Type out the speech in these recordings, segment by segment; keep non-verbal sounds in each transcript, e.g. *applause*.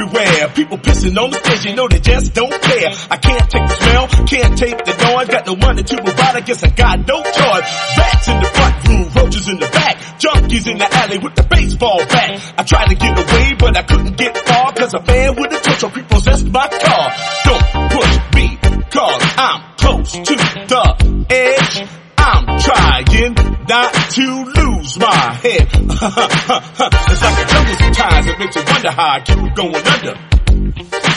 everywhere. People pissing on the stage, you know they just don't care. I can't take the smell, can't take the noise. Got no money to provide, I guess I got no choice. Rats in the front room, roaches in the back, junkies in the alley with the baseball bat. I tried to get away, but I couldn't get far, cause a fan with a touch creep possessed my car. Don't push me, cause I'm close to the edge. I'm trying not to lose my head. *laughs* it's like a jungle sometimes, it makes you wonder how I keep going under.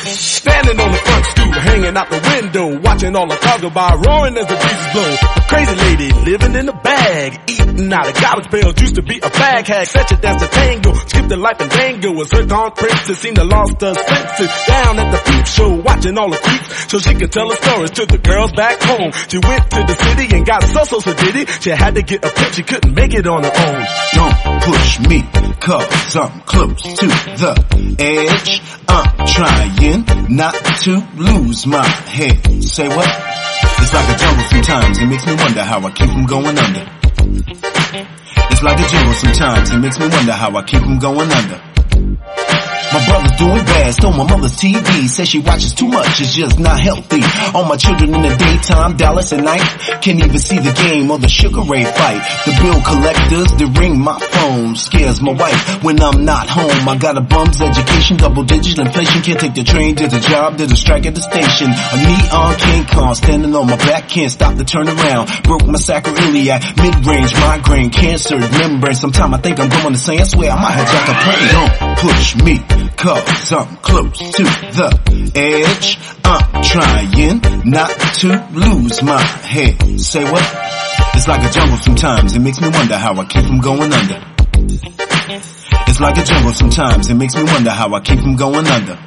Standing on the front stoop, hanging out the window, watching all the cars go by, roaring as the breeze blow. Crazy lady living in a bag, eating out of garbage pails, used to be a bag hag, such a dance to tango, skipped the life and dango, was her on princess, seen the lost her senses, down at the peep show, watching all the creeps, so she could tell her stories to the girls back home. She went to the city and got so so so did it, she had to get a pimp, she couldn't make it on her own. Don't push me, cause I'm close to the edge. I'm trying not to lose my head. Say what? It's like a jungle sometimes, it makes me wonder how I keep from going under. It's like a jungle sometimes, it makes me wonder how I keep from going under. My brother's doing bad, stole my mother's TV. Says she watches too much, it's just not healthy. All my children in the daytime, Dallas at night. Can't even see the game or the Sugar Ray fight. The bill collectors, they ring my phone. Scares my wife when I'm not home. I got a bum's education, double digit inflation. Can't take the train to the job, did a strike at the station. A neon King Kong standing on my back, can't stop the turn around. Broke my sacroiliac, mid-range migraine, cancer, membrane. Sometime I think I'm going say, I swear I might have hijack a plane. Push me cause I'm close to the edge. I'm trying not to lose my head. Say what? It's like a jungle sometimes, it makes me wonder how I keep from going under. It's like a jungle sometimes, it makes me wonder how I keep from going under.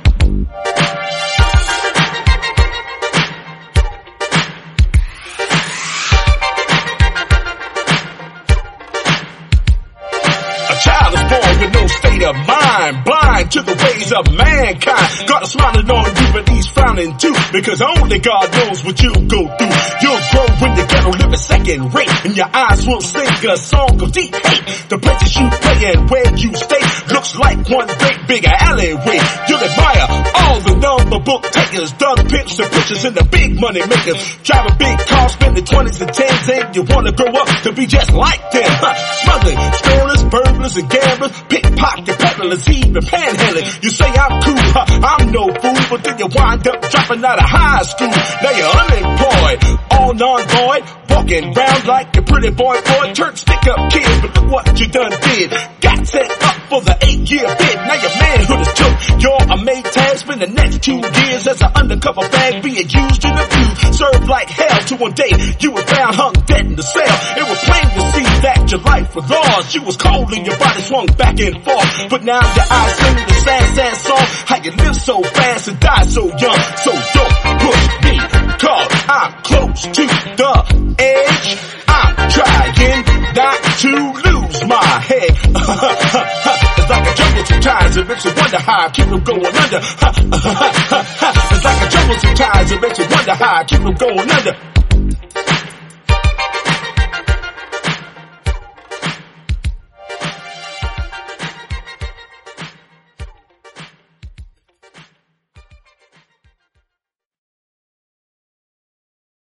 Of mind, blind to the ways of mankind. God is smiling on you, but he's frowning too, because only God knows what you go through. You'll grow in the ghetto, living second rate, and your eyes will sing a song of deep hate. The places you play and where you stay looks like one big alleyway. You'll admire all the number book takers, done pimps and pushers and the big money makers. Driving big cars, spending twenties and tens, and you wanna grow up to be just like them. Huh? Smuggling, stealers, burglars and gamblers, pickpocket peddlers, even panhandling. You say I'm cool, huh? I'm no fool, but then you wind up dropping out of high school. Now you're unemployed, all non-void, walking round like a pretty boy boy, church stick up kid, but look what you done did. Got set up for the eight year bid, now your manhood is took. You're a made tag, spend the next two years as an undercover bag being used in and abused. Served like hell to one day, you were found hung dead in the cell. It was plain to see that your life was lost. You was cold and your body swung back and forth. But now your eyes sing the sad, sad song. How you live so fast and die so young. So don't push me, cause I'm close to the edge. I'm trying not to lose my head. *laughs* it's like a jungle sometimes, it makes you wonder how I keep from going under. *laughs* it's like a jungle sometimes, it makes you wonder how I keep from going under.